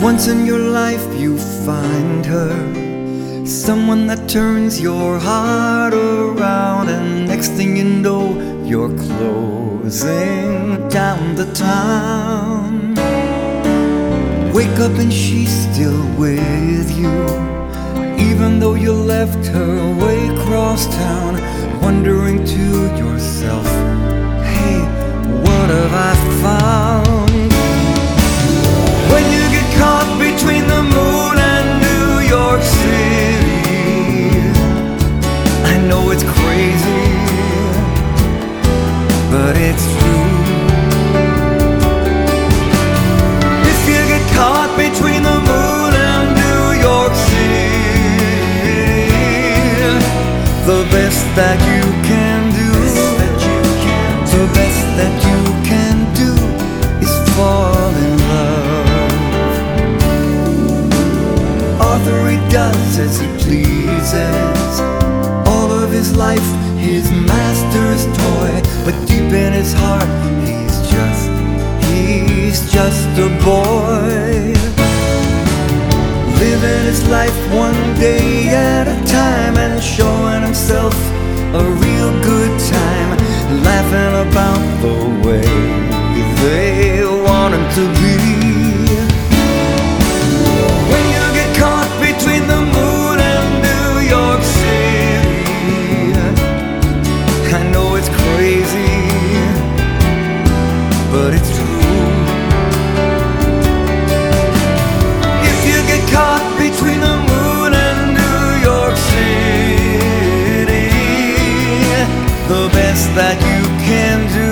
Once in your life you find her, someone that turns your heart around, and next thing you know, you're closing down the town. Wake up and she's still with you, even though you left her way across town, wondering best that you can do, the best that you can do is fall in love. Arthur he does as he pleases. All of his life, his master's toy. But deep in his heart, he's just, he's just a boy. Living his life one day that you can do,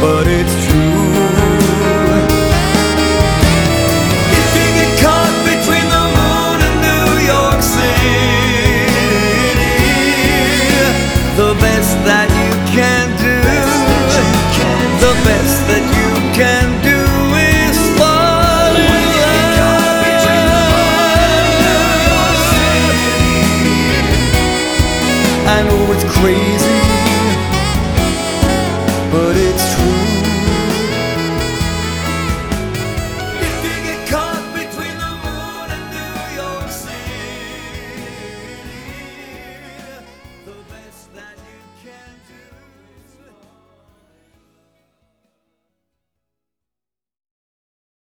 but it's true. If you get caught between the moon and New York City, the best that you can do, the best that you can do. I know it's crazy,